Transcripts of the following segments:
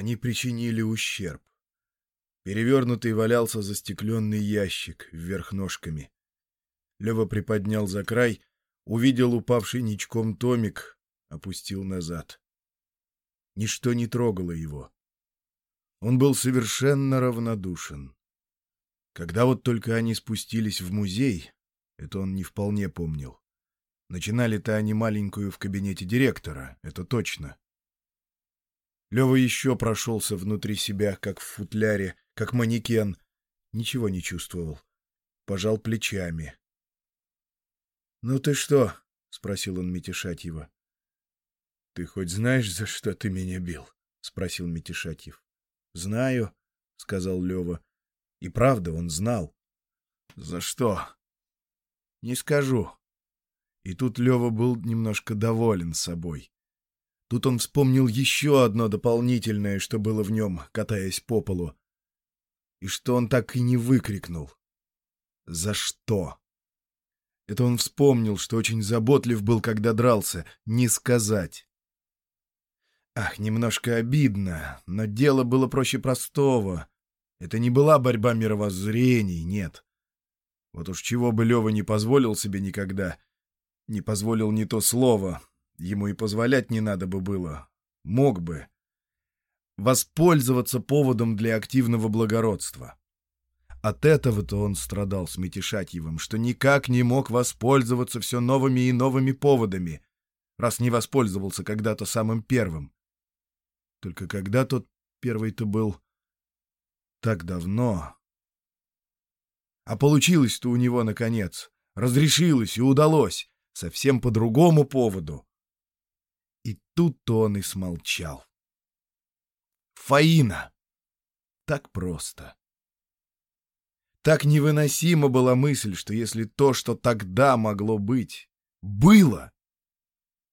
Они причинили ущерб. Перевернутый валялся застекленный ящик вверх ножками. Лева приподнял за край, увидел упавший ничком томик, опустил назад. Ничто не трогало его. Он был совершенно равнодушен. Когда вот только они спустились в музей, это он не вполне помнил. Начинали-то они маленькую в кабинете директора, это точно. Лева еще прошелся внутри себя, как в футляре, как манекен. Ничего не чувствовал. Пожал плечами. — Ну ты что? — спросил он Митишатьева. — Ты хоть знаешь, за что ты меня бил? — спросил Митишатьев. — Знаю, — сказал Лева. И правда, он знал. — За что? — Не скажу. И тут Лева был немножко доволен собой. Тут он вспомнил еще одно дополнительное, что было в нем, катаясь по полу. И что он так и не выкрикнул. «За что?» Это он вспомнил, что очень заботлив был, когда дрался. Не сказать. Ах, немножко обидно, но дело было проще простого. Это не была борьба мировоззрений, нет. Вот уж чего бы Лева не позволил себе никогда. Не позволил не то слово. Ему и позволять не надо бы было. Мог бы. Воспользоваться поводом для активного благородства. От этого-то он страдал с Митишатьевым, что никак не мог воспользоваться все новыми и новыми поводами, раз не воспользовался когда-то самым первым. Только когда тот первый-то был так давно. А получилось-то у него, наконец. Разрешилось и удалось. Совсем по другому поводу. И тут-то он и смолчал. Фаина! Так просто. Так невыносима была мысль, что если то, что тогда могло быть, было,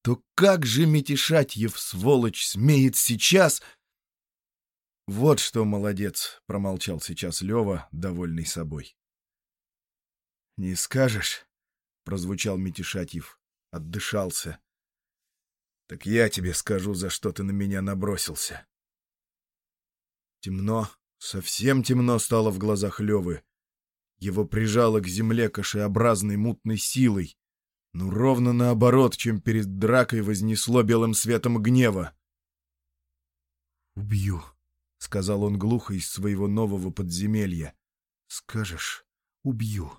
то как же Митишатьев, сволочь, смеет сейчас... Вот что молодец, — промолчал сейчас Лева, довольный собой. — Не скажешь? — прозвучал Митишатьев, отдышался. — Так я тебе скажу, за что ты на меня набросился. Темно, совсем темно стало в глазах Левы. Его прижало к земле кашеобразной мутной силой. Ну, ровно наоборот, чем перед дракой вознесло белым светом гнева. «Убью», — сказал он глухо из своего нового подземелья. «Скажешь, убью».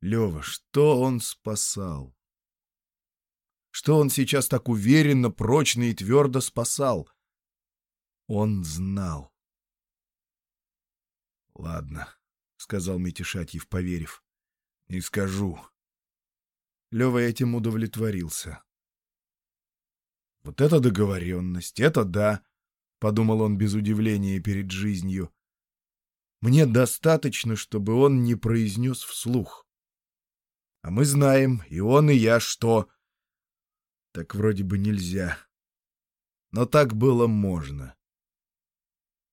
Лева, что он спасал? Что он сейчас так уверенно, прочно и твердо спасал? Он знал. «Ладно», — сказал Митишатьев, поверив. «Не скажу». Лева этим удовлетворился. «Вот это договоренность, это да», — подумал он без удивления перед жизнью. «Мне достаточно, чтобы он не произнес вслух. А мы знаем, и он, и я, что...» Так вроде бы нельзя. Но так было можно.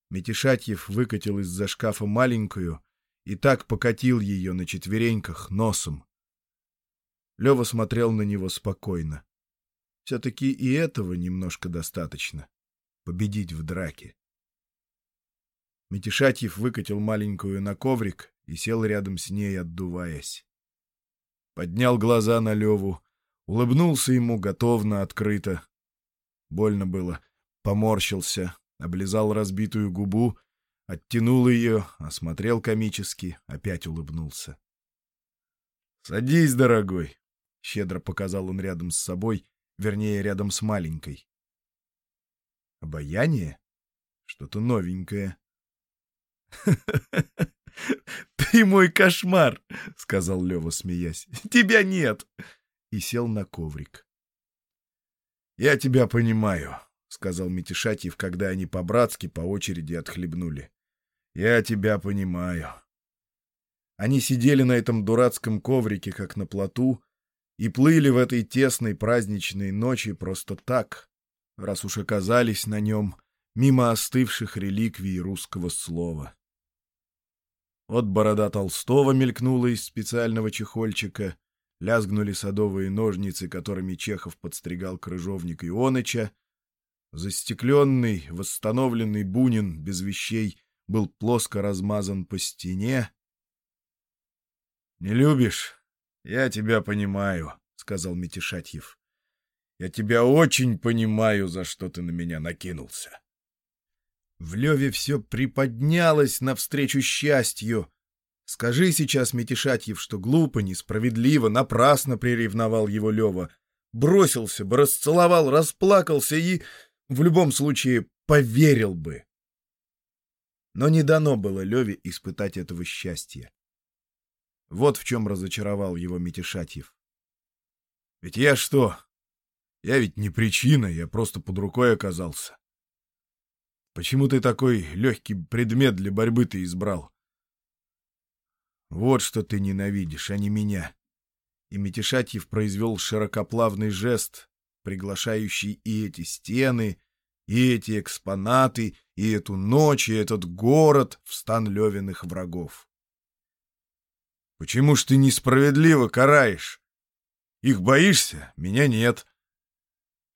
Метишатьев выкатил из-за шкафа маленькую и так покатил ее на четвереньках носом. Лева смотрел на него спокойно. Все-таки и этого немножко достаточно. Победить в драке. Метишатьев выкатил маленькую на коврик и сел рядом с ней, отдуваясь. Поднял глаза на Леву, улыбнулся ему готовно, открыто. Больно было, поморщился, облизал разбитую губу, оттянул ее, осмотрел комически, опять улыбнулся. «Садись, дорогой!» — щедро показал он рядом с собой, вернее, рядом с маленькой. «Обаяние? Что-то новенькое». «Ты мой кошмар!» — сказал Лева, смеясь. «Тебя нет!» И сел на коврик. «Я тебя понимаю», — сказал Митишатьев, когда они по-братски по очереди отхлебнули. «Я тебя понимаю». Они сидели на этом дурацком коврике, как на плоту, и плыли в этой тесной праздничной ночи просто так, раз уж оказались на нем, мимо остывших реликвий русского слова. Вот борода Толстого мелькнула из специального чехольчика, лязгнули садовые ножницы, которыми Чехов подстригал крыжовник Ионыча, Застекленный, восстановленный Бунин без вещей был плоско размазан по стене. — Не любишь? Я тебя понимаю, — сказал Митишатьев. — Я тебя очень понимаю, за что ты на меня накинулся. В Леве все приподнялось навстречу счастью. Скажи сейчас, Митишатьев, что глупо, несправедливо, напрасно приревновал его Лева. Бросился бы, расцеловал, расплакался и, в любом случае, поверил бы. Но не дано было Леве испытать этого счастья. Вот в чем разочаровал его Митишатьев. Ведь я что? Я ведь не причина, я просто под рукой оказался. Почему ты такой легкий предмет для борьбы ты избрал? Вот что ты ненавидишь, а не меня. И Митишатьев произвел широкоплавный жест, приглашающий и эти стены, и эти экспонаты, и эту ночь, и этот город в стан Левиных врагов. Почему ж ты несправедливо караешь? Их боишься? Меня нет.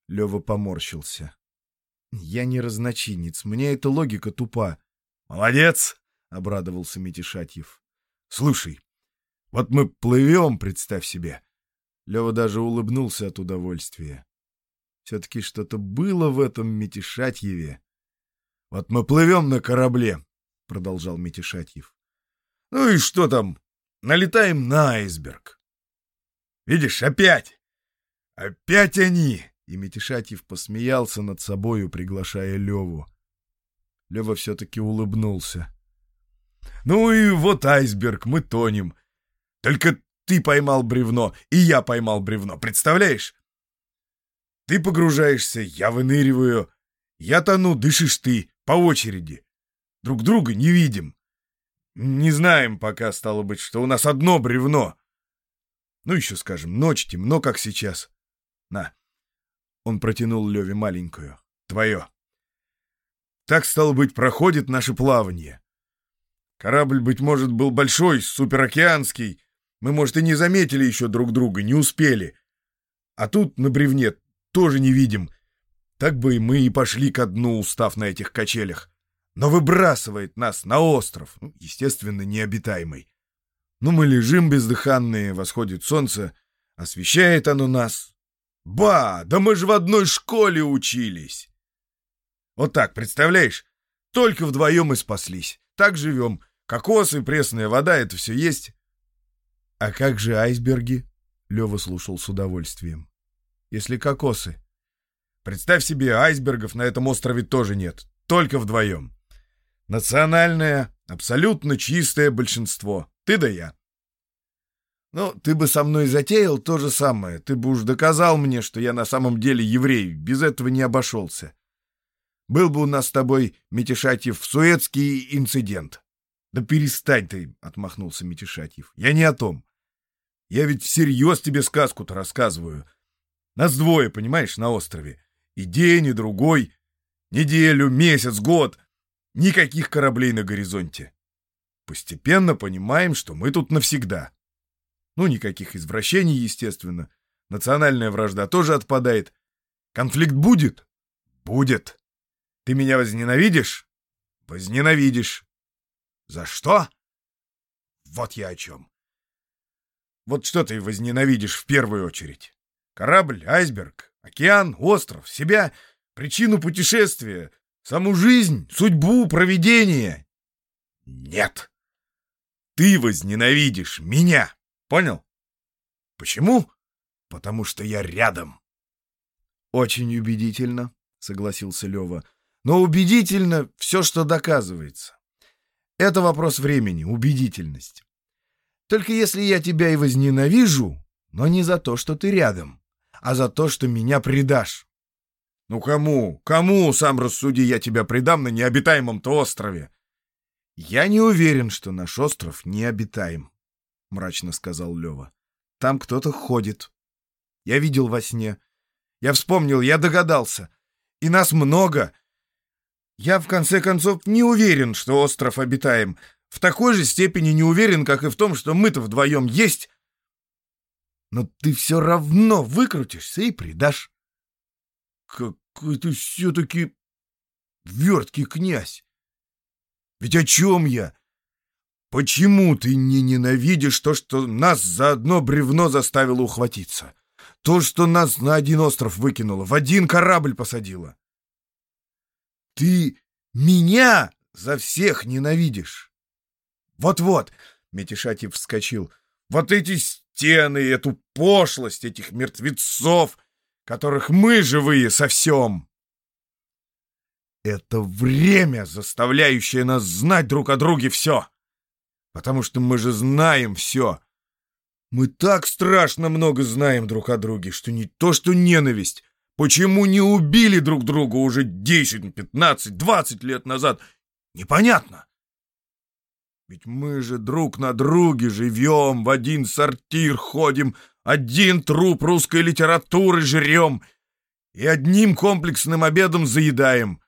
Лева поморщился. Я не разночинец, мне эта логика тупа. Молодец, обрадовался Митишатьев. Слушай, вот мы плывем, представь себе. Лева даже улыбнулся от удовольствия. Все-таки что-то было в этом Митишатьеве. Вот мы плывем на корабле, продолжал Митишатьев. Ну и что там? Налетаем на айсберг. Видишь, опять! Опять они! И Митишатьев посмеялся над собою, приглашая Леву. Лева все-таки улыбнулся. «Ну и вот айсберг, мы тонем. Только ты поймал бревно, и я поймал бревно, представляешь? Ты погружаешься, я выныриваю. Я тону, дышишь ты, по очереди. Друг друга не видим. Не знаем пока, стало быть, что у нас одно бревно. Ну еще скажем, ночь темно, как сейчас. На, он протянул Леве маленькую. «Твое». Так, стало быть, проходит наше плавание. Корабль, быть может, был большой, суперокеанский. Мы, может, и не заметили еще друг друга, не успели. А тут на бревне тоже не видим. Так бы и мы и пошли ко дну, устав на этих качелях. Но выбрасывает нас на остров, ну, естественно, необитаемый. Ну, мы лежим бездыханные, восходит солнце, освещает оно нас, Ба, да мы же в одной школе учились. Вот так, представляешь? Только вдвоем и спаслись. Так живем. Кокосы, пресная вода — это все есть. А как же айсберги? Лева слушал с удовольствием. Если кокосы. Представь себе, айсбергов на этом острове тоже нет. Только вдвоем. Национальное, абсолютно чистое большинство. Ты да я. Ну, ты бы со мной затеял то же самое. Ты бы уж доказал мне, что я на самом деле еврей. Без этого не обошелся. Был бы у нас с тобой, Митишатьев, суэцкий инцидент. Да перестань ты, — отмахнулся Митишатьев. Я не о том. Я ведь всерьез тебе сказку-то рассказываю. Нас двое, понимаешь, на острове. И день, и другой. Неделю, месяц, год. Никаких кораблей на горизонте. Постепенно понимаем, что мы тут навсегда. Ну, никаких извращений, естественно. Национальная вражда тоже отпадает. Конфликт будет? Будет. Ты меня возненавидишь? Возненавидишь. За что? Вот я о чем. Вот что ты возненавидишь в первую очередь? Корабль, айсберг, океан, остров, себя, причину путешествия, саму жизнь, судьбу, провидение? Нет. Ты возненавидишь меня. Понял? Почему? Потому что я рядом. Очень убедительно, согласился Лева. Но убедительно все, что доказывается. Это вопрос времени, убедительность. Только если я тебя и возненавижу, но не за то, что ты рядом, а за то, что меня предашь. Ну кому, кому, сам рассуди, я тебя предам на необитаемом-то острове? Я не уверен, что наш остров необитаем. — мрачно сказал Лева. «Там кто-то ходит. Я видел во сне. Я вспомнил, я догадался. И нас много. Я, в конце концов, не уверен, что остров обитаем. В такой же степени не уверен, как и в том, что мы-то вдвоем есть. Но ты все равно выкрутишься и предашь». какой ты все-таки верткий князь! Ведь о чем я? Почему ты не ненавидишь то, что нас за одно бревно заставило ухватиться? То, что нас на один остров выкинуло, в один корабль посадило? Ты меня за всех ненавидишь. Вот-вот, Метишатив вскочил. Вот эти стены, эту пошлость этих мертвецов, которых мы живые со всем. Это время, заставляющее нас знать друг о друге все. Потому что мы же знаем все. Мы так страшно много знаем друг о друге, что не то что ненависть. Почему не убили друг друга уже 10, 15, 20 лет назад? Непонятно. Ведь мы же друг на друге живем, в один сортир ходим, один труп русской литературы жрем и одним комплексным обедом заедаем.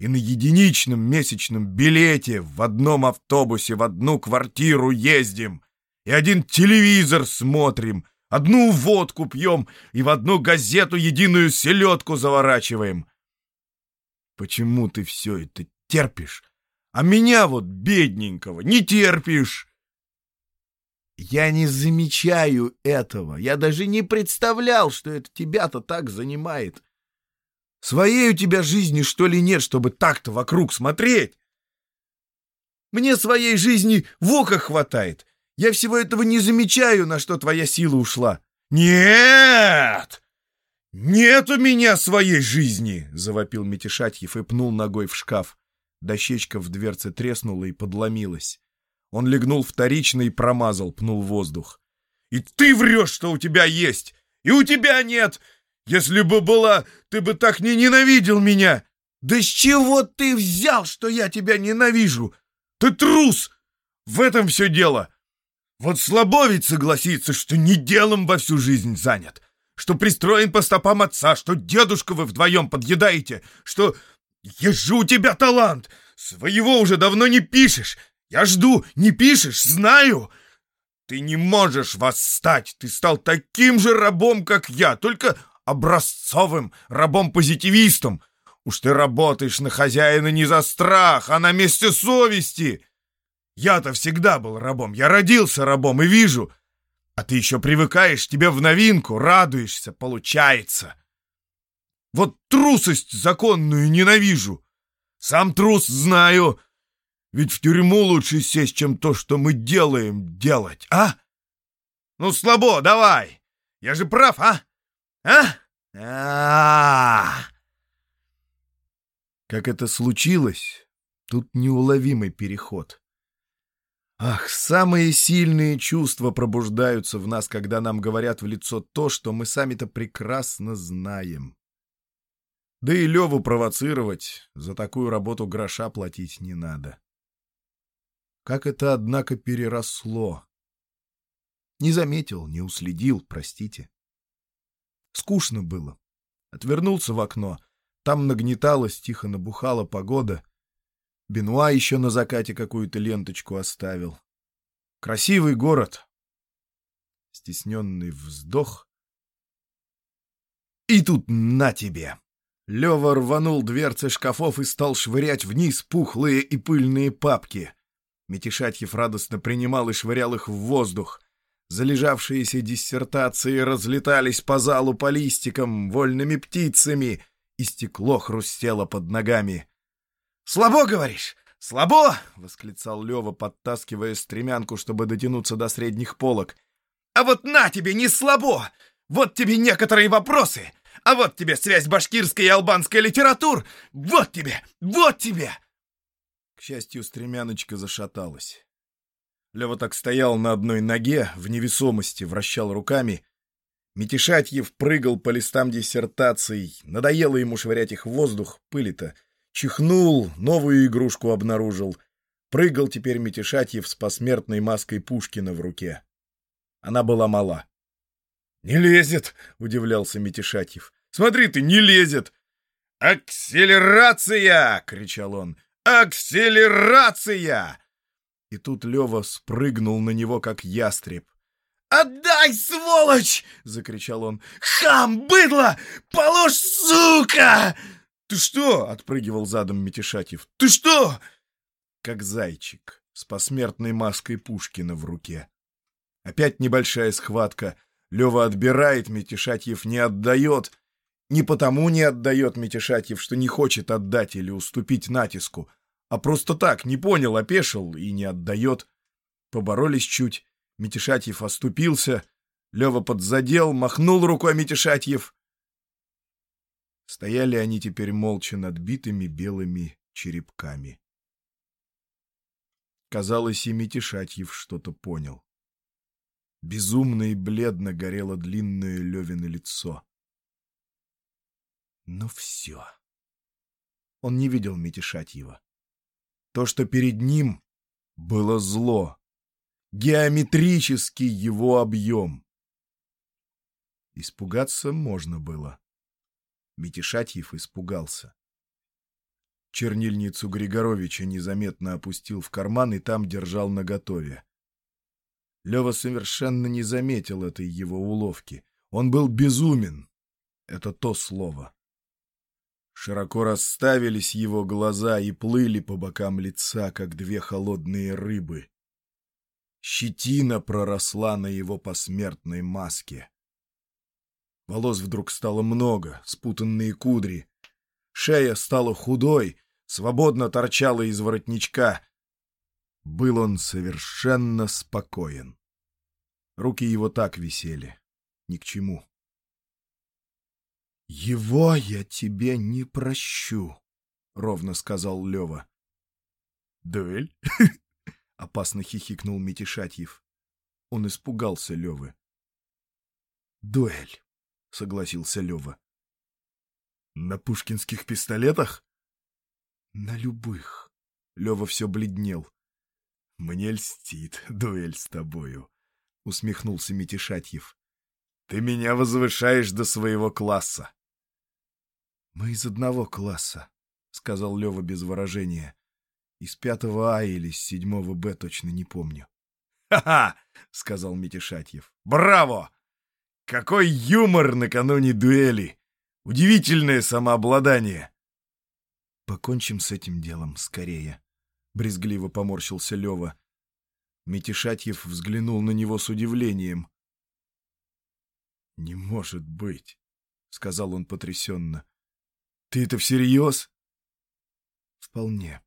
И на единичном месячном билете в одном автобусе в одну квартиру ездим, и один телевизор смотрим, одну водку пьем и в одну газету единую селедку заворачиваем. Почему ты все это терпишь? А меня вот, бедненького, не терпишь. Я не замечаю этого. Я даже не представлял, что это тебя-то так занимает. Своей у тебя жизни, что ли, нет, чтобы так-то вокруг смотреть? Мне своей жизни в око хватает. Я всего этого не замечаю, на что твоя сила ушла. Нет! Нет у меня своей жизни! Завопил Метишатьев и пнул ногой в шкаф. Дощечка в дверце треснула и подломилась. Он легнул вторично и промазал, пнул воздух. «И ты врешь, что у тебя есть! И у тебя нет! Если бы была, ты бы так не ненавидел меня! Да с чего ты взял, что я тебя ненавижу? Ты трус! В этом все дело! Вот слабо ведь согласиться, что не делом во всю жизнь занят, что пристроен по стопам отца, что дедушка вы вдвоем подъедаете, что же у тебя талант! Своего уже давно не пишешь! Я жду, не пишешь, знаю! Ты не можешь восстать! Ты стал таким же рабом, как я, только образцовым рабом-позитивистом! Уж ты работаешь на хозяина не за страх, а на месте совести! Я-то всегда был рабом, я родился рабом и вижу... А ты еще привыкаешь, тебе в новинку, радуешься, получается!» Вот трусость законную ненавижу. Сам трус знаю. Ведь в тюрьму лучше сесть, чем то, что мы делаем, делать, а? Ну, слабо, давай. Я же прав, а? А? а, -а, -а. Как это случилось, тут неуловимый переход. Ах, самые сильные чувства пробуждаются в нас, когда нам говорят в лицо то, что мы сами-то прекрасно знаем. Да и Леву провоцировать, за такую работу гроша платить не надо. Как это, однако, переросло. Не заметил, не уследил, простите. Скучно было. Отвернулся в окно. Там нагнеталась, тихо набухала погода. Бенуа еще на закате какую-то ленточку оставил. Красивый город. Стесненный вздох. И тут на тебе! Лева рванул дверцы шкафов и стал швырять вниз пухлые и пыльные папки. Метишатьев радостно принимал и швырял их в воздух. Залежавшиеся диссертации разлетались по залу по листикам, вольными птицами, и стекло хрустело под ногами. «Слабо, говоришь? Слабо!» — восклицал Лева, подтаскивая стремянку, чтобы дотянуться до средних полок. «А вот на тебе, не слабо! Вот тебе некоторые вопросы! А вот тебе связь башкирской и албанской литератур! Вот тебе! Вот тебе!» К счастью, стремяночка зашаталась. Лева так стоял на одной ноге, в невесомости, вращал руками. Метишатьев прыгал по листам диссертаций, надоело ему швырять их в воздух, пыли-то. Чихнул, новую игрушку обнаружил. Прыгал теперь Метишатьев с посмертной маской Пушкина в руке. Она была мала. «Не лезет!» — удивлялся Митишатьев. «Смотри ты, не лезет!» «Акселерация!» — кричал он. «Акселерация!» И тут Лева спрыгнул на него, как ястреб. «Отдай, сволочь!» — закричал он. «Хам, быдло! Положь, сука!» «Ты что?» — отпрыгивал задом Митишатьев. «Ты что?» Как зайчик с посмертной маской Пушкина в руке. Опять небольшая схватка. Лева отбирает, Митишатьев не отдает. Не потому не отдает Митишатьев, что не хочет отдать или уступить натиску, а просто так, не понял, опешил и не отдает. Поборолись чуть. Митишатьев оступился. Лева подзадел, махнул рукой Митишатьев. Стояли они теперь молча над битыми белыми черепками. Казалось, и Митишатьев что-то понял. Безумно и бледно горело длинное Левино лицо. Ну все. Он не видел Митишатьева. То, что перед ним, было зло. Геометрический его объем. Испугаться можно было. Митишатьев испугался. Чернильницу Григоровича незаметно опустил в карман и там держал наготове. Лева совершенно не заметил этой его уловки. Он был безумен. Это то слово. Широко расставились его глаза и плыли по бокам лица, как две холодные рыбы. Щетина проросла на его посмертной маске. Волос вдруг стало много, спутанные кудри. Шея стала худой, свободно торчала из воротничка. Был он совершенно спокоен. Руки его так висели. Ни к чему. «Его я тебе не прощу», — ровно сказал Лева. «Дуэль?» — опасно хихикнул Митишатьев. Он испугался Левы. «Дуэль», — согласился Лева. «На пушкинских пистолетах?» На любых. Лева все бледнел. Мне льстит дуэль с тобою, — усмехнулся Митишатьев. Ты меня возвышаешь до своего класса. Мы из одного класса, — сказал Лева без выражения. Из пятого А или с седьмого Б точно не помню. «Ха — сказал Митишатьев. — Браво! Какой юмор накануне дуэли! Удивительное самообладание! Покончим с этим делом скорее. Брезгливо поморщился Лева. Митишатьев взглянул на него с удивлением. «Не может быть», — сказал он потрясенно. «Ты это всерьез?» «Вполне».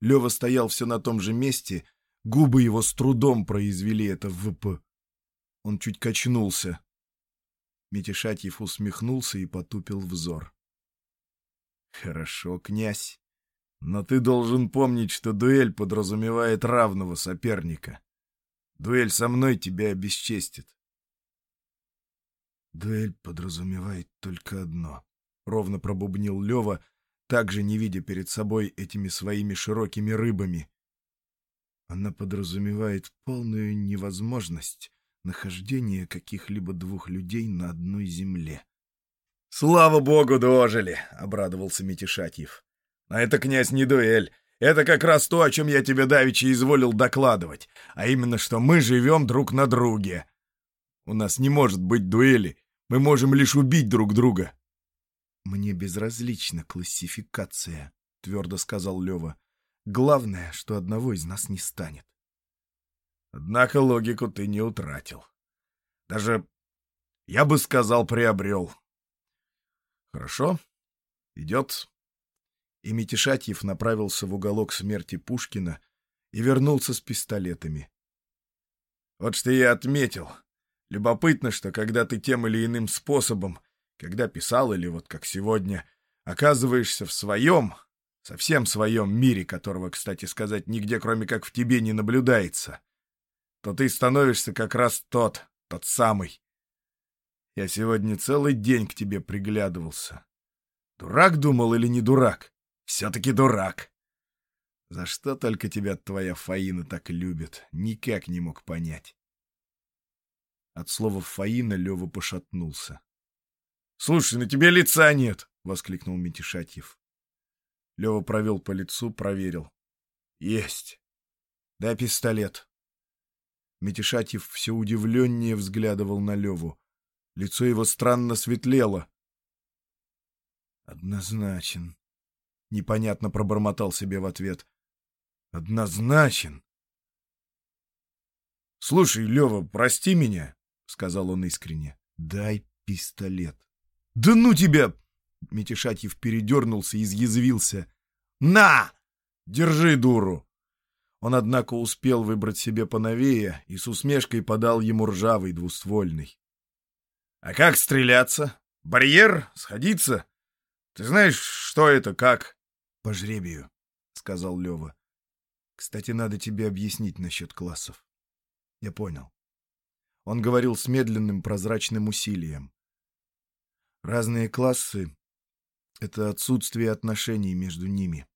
Лева стоял все на том же месте, губы его с трудом произвели это ВП. Он чуть качнулся. Митишатьев усмехнулся и потупил взор. Хорошо, князь. Но ты должен помнить, что дуэль подразумевает равного соперника. Дуэль со мной тебя обесчестит. Дуэль подразумевает только одно. Ровно пробубнил Лева, также не видя перед собой этими своими широкими рыбами. Она подразумевает полную невозможность нахождения каких-либо двух людей на одной земле. «Слава богу, дожили!» — обрадовался Митишатьев. «А это, князь, не дуэль. Это как раз то, о чем я тебе давеча изволил докладывать, а именно, что мы живем друг на друге. У нас не может быть дуэли, мы можем лишь убить друг друга». «Мне безразлична классификация», — твердо сказал Лева. «Главное, что одного из нас не станет». «Однако логику ты не утратил. Даже, я бы сказал, приобрел». Хорошо. Идет. И Митишатьев направился в уголок смерти Пушкина и вернулся с пистолетами. Вот что я отметил. Любопытно, что когда ты тем или иным способом, когда писал или вот как сегодня, оказываешься в своем, совсем своем мире, которого, кстати сказать, нигде кроме как в тебе не наблюдается, то ты становишься как раз тот, тот самый, я сегодня целый день к тебе приглядывался. Дурак думал или не дурак? Все-таки дурак. За что только тебя твоя Фаина так любит, никак не мог понять. От слова «Фаина» Лева пошатнулся. — Слушай, на тебе лица нет! — воскликнул Митишатьев. Лева провел по лицу, проверил. — Есть. Дай пистолет. Метишатьев все удивленнее взглядывал на Леву. Лицо его странно светлело. «Однозначен», — непонятно пробормотал себе в ответ. «Однозначен». «Слушай, Лева, прости меня», — сказал он искренне. «Дай пистолет». «Да ну тебя!» — Метишатьев передернулся и изъязвился. «На! Держи, дуру!» Он, однако, успел выбрать себе поновее и с усмешкой подал ему ржавый двуствольный. — А как стреляться? Барьер? Сходиться? Ты знаешь, что это, как? — По жребию, — сказал Лева. — Кстати, надо тебе объяснить насчет классов. Я понял. Он говорил с медленным прозрачным усилием. Разные классы — это отсутствие отношений между ними.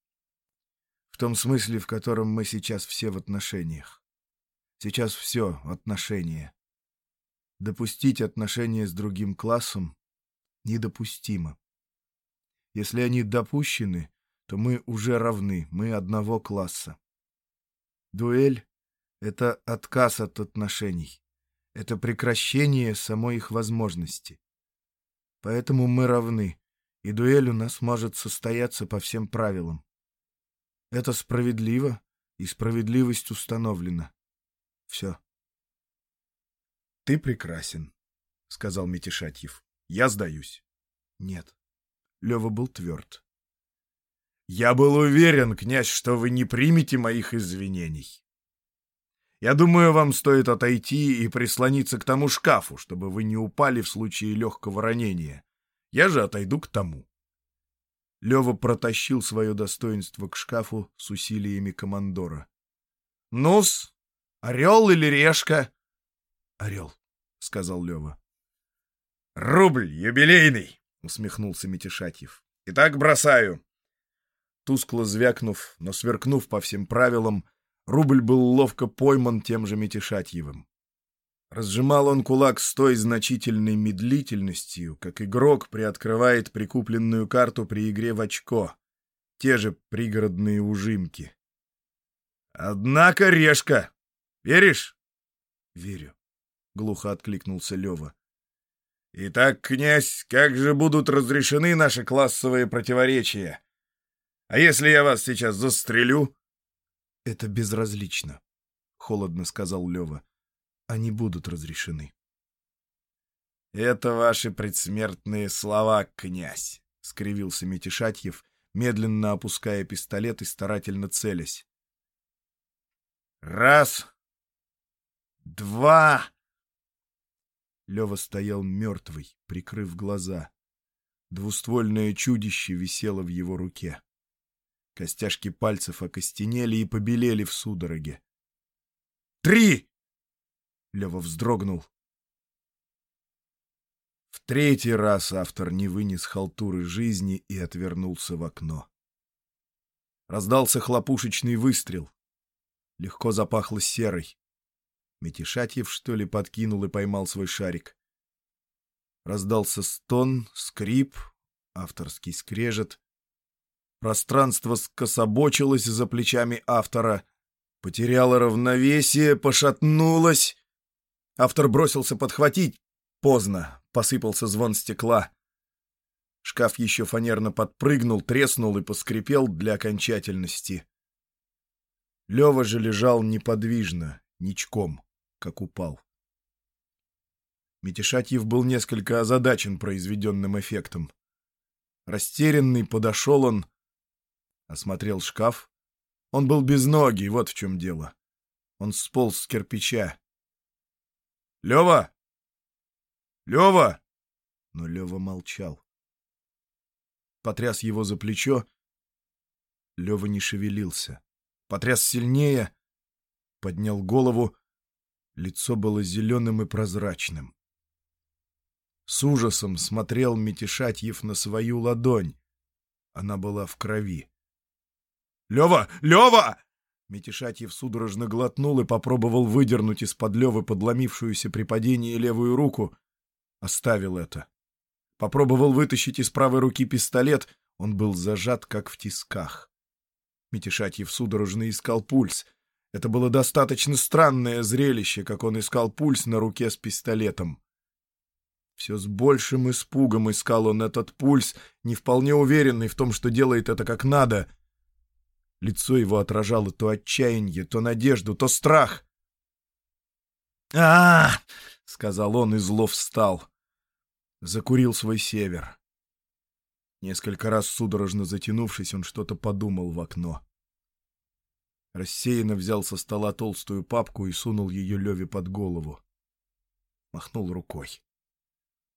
В том смысле, в котором мы сейчас все в отношениях. Сейчас все — отношения. Допустить отношения с другим классом недопустимо. Если они допущены, то мы уже равны, мы одного класса. Дуэль — это отказ от отношений. Это прекращение самой их возможности. Поэтому мы равны, и дуэль у нас может состояться по всем правилам. Это справедливо, и справедливость установлена. Все. — Ты прекрасен, — сказал Митишатьев. — Я сдаюсь. — Нет. Лева был тверд. — Я был уверен, князь, что вы не примете моих извинений. Я думаю, вам стоит отойти и прислониться к тому шкафу, чтобы вы не упали в случае легкого ранения. Я же отойду к тому. Лева протащил свое достоинство к шкафу с усилиями командора. — Ну-с, орел или решка? — Орел, — сказал Лева. — Рубль юбилейный, — усмехнулся Митишатьев. — Итак, бросаю. Тускло звякнув, но сверкнув по всем правилам, рубль был ловко пойман тем же Митишатьевым. Разжимал он кулак с той значительной медлительностью, как игрок приоткрывает прикупленную карту при игре в очко. Те же пригородные ужимки. «Однако решка! Веришь?» «Верю», — глухо откликнулся Лева. «Итак, князь, как же будут разрешены наши классовые противоречия? А если я вас сейчас застрелю?» «Это безразлично», — холодно сказал Лева они будут разрешены. — Это ваши предсмертные слова, князь, — скривился Метишатьев, медленно опуская пистолет и старательно целясь. — Раз, два... Лева стоял мертвый, прикрыв глаза. Двуствольное чудище висело в его руке. Костяшки пальцев окостенели и побелели в судороге. «Три!» Лева вздрогнул. В третий раз автор не вынес халтуры жизни и отвернулся в окно. Раздался хлопушечный выстрел. Легко запахло серой. Метишатьев, что ли, подкинул и поймал свой шарик. Раздался стон, скрип, авторский скрежет. Пространство скособочилось за плечами автора, потеряло равновесие, пошатнулось. Автор бросился подхватить. Поздно. Посыпался звон стекла. Шкаф еще фанерно подпрыгнул, треснул и поскрипел для окончательности. Лева же лежал неподвижно, ничком, как упал. Метишатьев был несколько озадачен произведенным эффектом. Растерянный подошел он, осмотрел шкаф. Он был без ноги, вот в чем дело. Он сполз с кирпича. Лева! Лева! Но Лева молчал. Потряс его за плечо. Лева не шевелился. Потряс сильнее. Поднял голову. Лицо было зеленым и прозрачным. С ужасом смотрел Метишатьев на свою ладонь. Она была в крови. «Лева! Лева!» Метишатьев судорожно глотнул и попробовал выдернуть из-под Левы подломившуюся при падении левую руку. Оставил это. Попробовал вытащить из правой руки пистолет. Он был зажат, как в тисках. Метишатьев судорожно искал пульс. Это было достаточно странное зрелище, как он искал пульс на руке с пистолетом. Все с большим испугом искал он этот пульс, не вполне уверенный в том, что делает это как надо. Лицо его отражало то отчаяние, то надежду, то страх. а, сказал он и зло встал. Закурил свой север. Несколько раз судорожно затянувшись, он что-то подумал в окно. Рассеянно взял со стола толстую папку и сунул ее Леве под голову. Махнул рукой.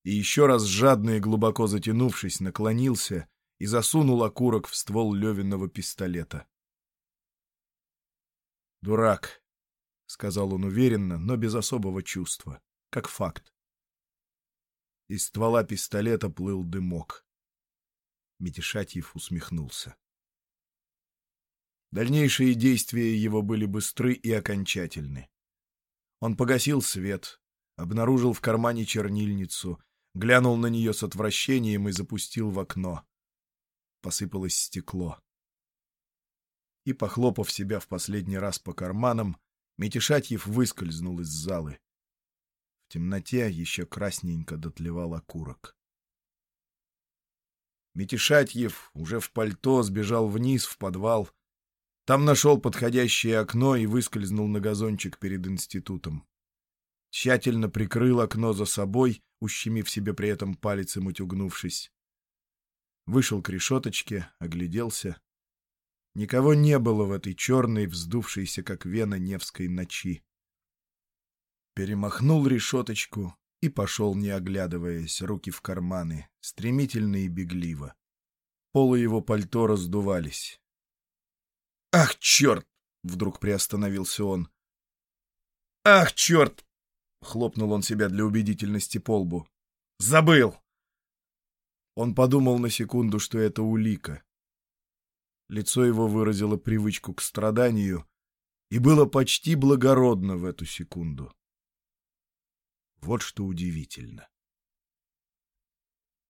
И еще раз жадно и глубоко затянувшись, наклонился и засунул окурок в ствол Левиного пистолета. «Дурак», — сказал он уверенно, но без особого чувства, как факт. Из ствола пистолета плыл дымок. Метишатьев усмехнулся. Дальнейшие действия его были быстры и окончательны. Он погасил свет, обнаружил в кармане чернильницу, глянул на нее с отвращением и запустил в окно. Посыпалось стекло. И, похлопав себя в последний раз по карманам, Метишатьев выскользнул из залы. В темноте еще красненько дотлевал окурок. Метишатьев уже в пальто сбежал вниз в подвал. Там нашел подходящее окно и выскользнул на газончик перед институтом. Тщательно прикрыл окно за собой, ущемив себе при этом палец и мутюгнувшись. Вышел к решеточке, огляделся. Никого не было в этой черной, вздувшейся, как вена Невской ночи. Перемахнул решеточку и пошел, не оглядываясь, руки в карманы, стремительно и бегливо. Полы его пальто раздувались. «Ах, черт!» — вдруг приостановился он. «Ах, черт!» — хлопнул он себя для убедительности по лбу. «Забыл!» Он подумал на секунду, что это улика. Лицо его выразило привычку к страданию и было почти благородно в эту секунду. Вот что удивительно.